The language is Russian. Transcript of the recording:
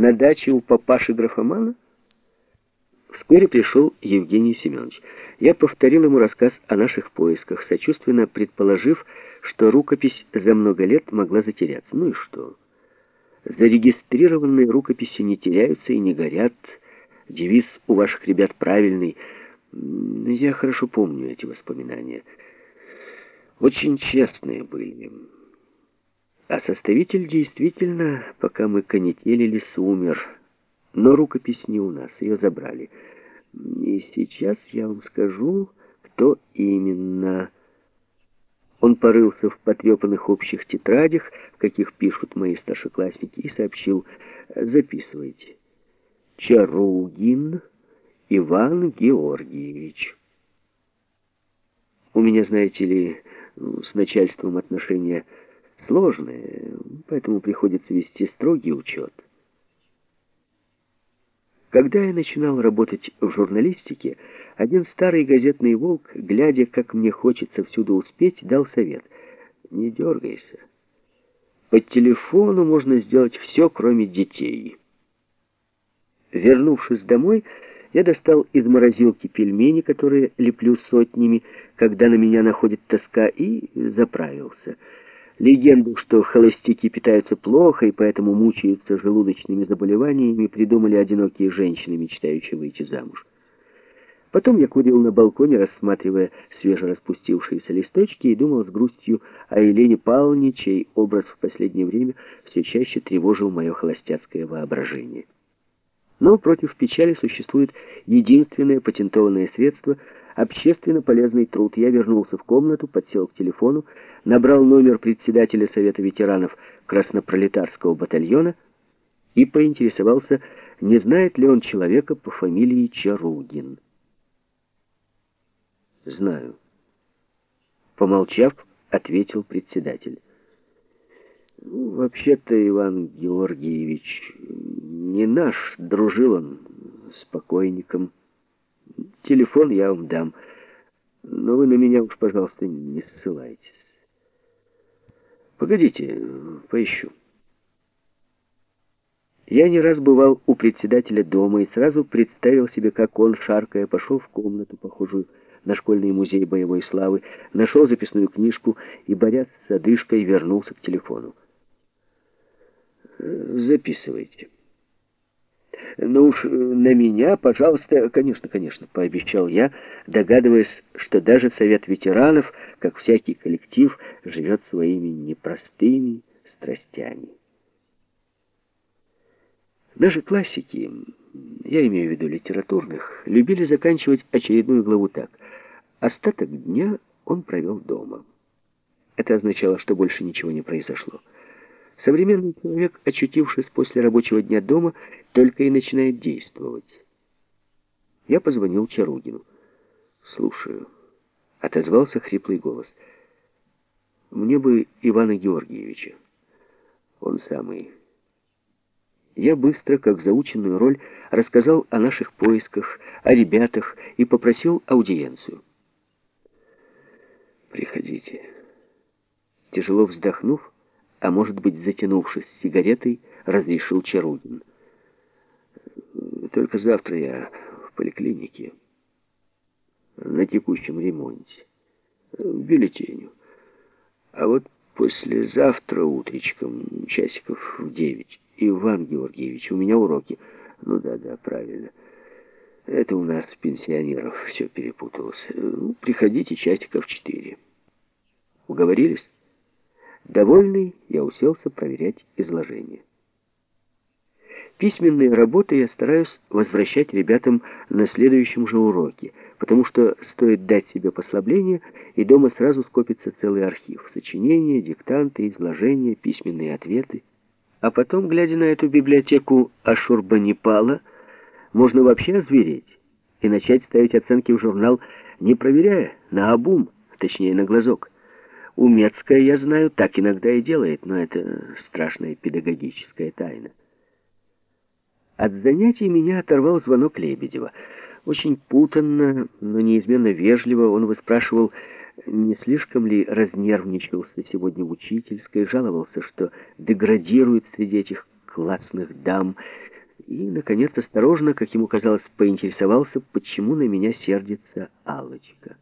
на даче у папаши-графомана? Вскоре пришел Евгений Семенович. Я повторил ему рассказ о наших поисках, сочувственно предположив, что рукопись за много лет могла затеряться. Ну и что? Зарегистрированные рукописи не теряются и не горят. Девиз у ваших ребят правильный. Я хорошо помню эти воспоминания. Очень честные были. А составитель действительно, пока мы конетелились, умер. Но рукопись не у нас, ее забрали. И сейчас я вам скажу, кто именно... Он порылся в потрепанных общих тетрадях, в каких пишут мои старшеклассники, и сообщил, записывайте. Чаругин Иван Георгиевич. У меня, знаете ли, с начальством отношения сложные, поэтому приходится вести строгий учет. Когда я начинал работать в журналистике, один старый газетный волк, глядя, как мне хочется всюду успеть, дал совет. Не дергайся. По телефону можно сделать все, кроме детей. Вернувшись домой, я достал из морозилки пельмени, которые леплю сотнями, когда на меня находит тоска, и заправился. Легенду, что холостяки питаются плохо и поэтому мучаются желудочными заболеваниями, придумали одинокие женщины, мечтающие выйти замуж. Потом я курил на балконе, рассматривая свежераспустившиеся листочки, и думал с грустью о Елене Павловне, чей образ в последнее время все чаще тревожил мое холостяцкое воображение. Но против печали существует единственное патентованное средство — общественно полезный труд. Я вернулся в комнату, подсел к телефону, набрал номер председателя Совета ветеранов Краснопролетарского батальона и поинтересовался, не знает ли он человека по фамилии Чаругин. «Знаю». Помолчав, ответил председатель. Ну, вообще-то, Иван Георгиевич, не наш, дружил он с покойником. Телефон я вам дам, но вы на меня уж, пожалуйста, не ссылайтесь. Погодите, поищу. Я не раз бывал у председателя дома и сразу представил себе, как он, шаркая, пошел в комнату, похожую на школьный музей боевой славы, нашел записную книжку и, борясь с одышкой, вернулся к телефону. Записывайте. Ну уж на меня, пожалуйста, конечно, конечно, пообещал я, догадываясь, что даже совет ветеранов, как всякий коллектив, живет своими непростыми страстями. Наши классики, я имею в виду литературных, любили заканчивать очередную главу так. Остаток дня он провел дома. Это означало, что больше ничего не произошло. Современный человек, очутившись после рабочего дня дома, только и начинает действовать. Я позвонил Чаругину. «Слушаю», — отозвался хриплый голос. «Мне бы Ивана Георгиевича. Он самый». Я быстро, как заученную роль, рассказал о наших поисках, о ребятах и попросил аудиенцию. «Приходите». Тяжело вздохнув, а может быть, затянувшись сигаретой, разрешил Чаругин. Только завтра я в поликлинике на текущем ремонте, в бюллетеню. А вот послезавтра утречком, часиков в девять, Иван Георгиевич, у меня уроки. Ну да-да, правильно. Это у нас пенсионеров все перепуталось. Ну, приходите часиков четыре. Уговорились? Довольный, я уселся проверять изложение. Письменные работы я стараюсь возвращать ребятам на следующем же уроке, потому что стоит дать себе послабление, и дома сразу скопится целый архив. Сочинения, диктанты, изложения, письменные ответы. А потом, глядя на эту библиотеку Ашурбанипала, можно вообще озвереть и начать ставить оценки в журнал, не проверяя, на обум, точнее на глазок. Умецкая, я знаю, так иногда и делает, но это страшная педагогическая тайна. От занятий меня оторвал звонок Лебедева. Очень путанно, но неизменно вежливо он выспрашивал, не слишком ли разнервничался сегодня в учительской, жаловался, что деградирует среди этих властных дам и, наконец, осторожно, как ему казалось, поинтересовался, почему на меня сердится Алочка.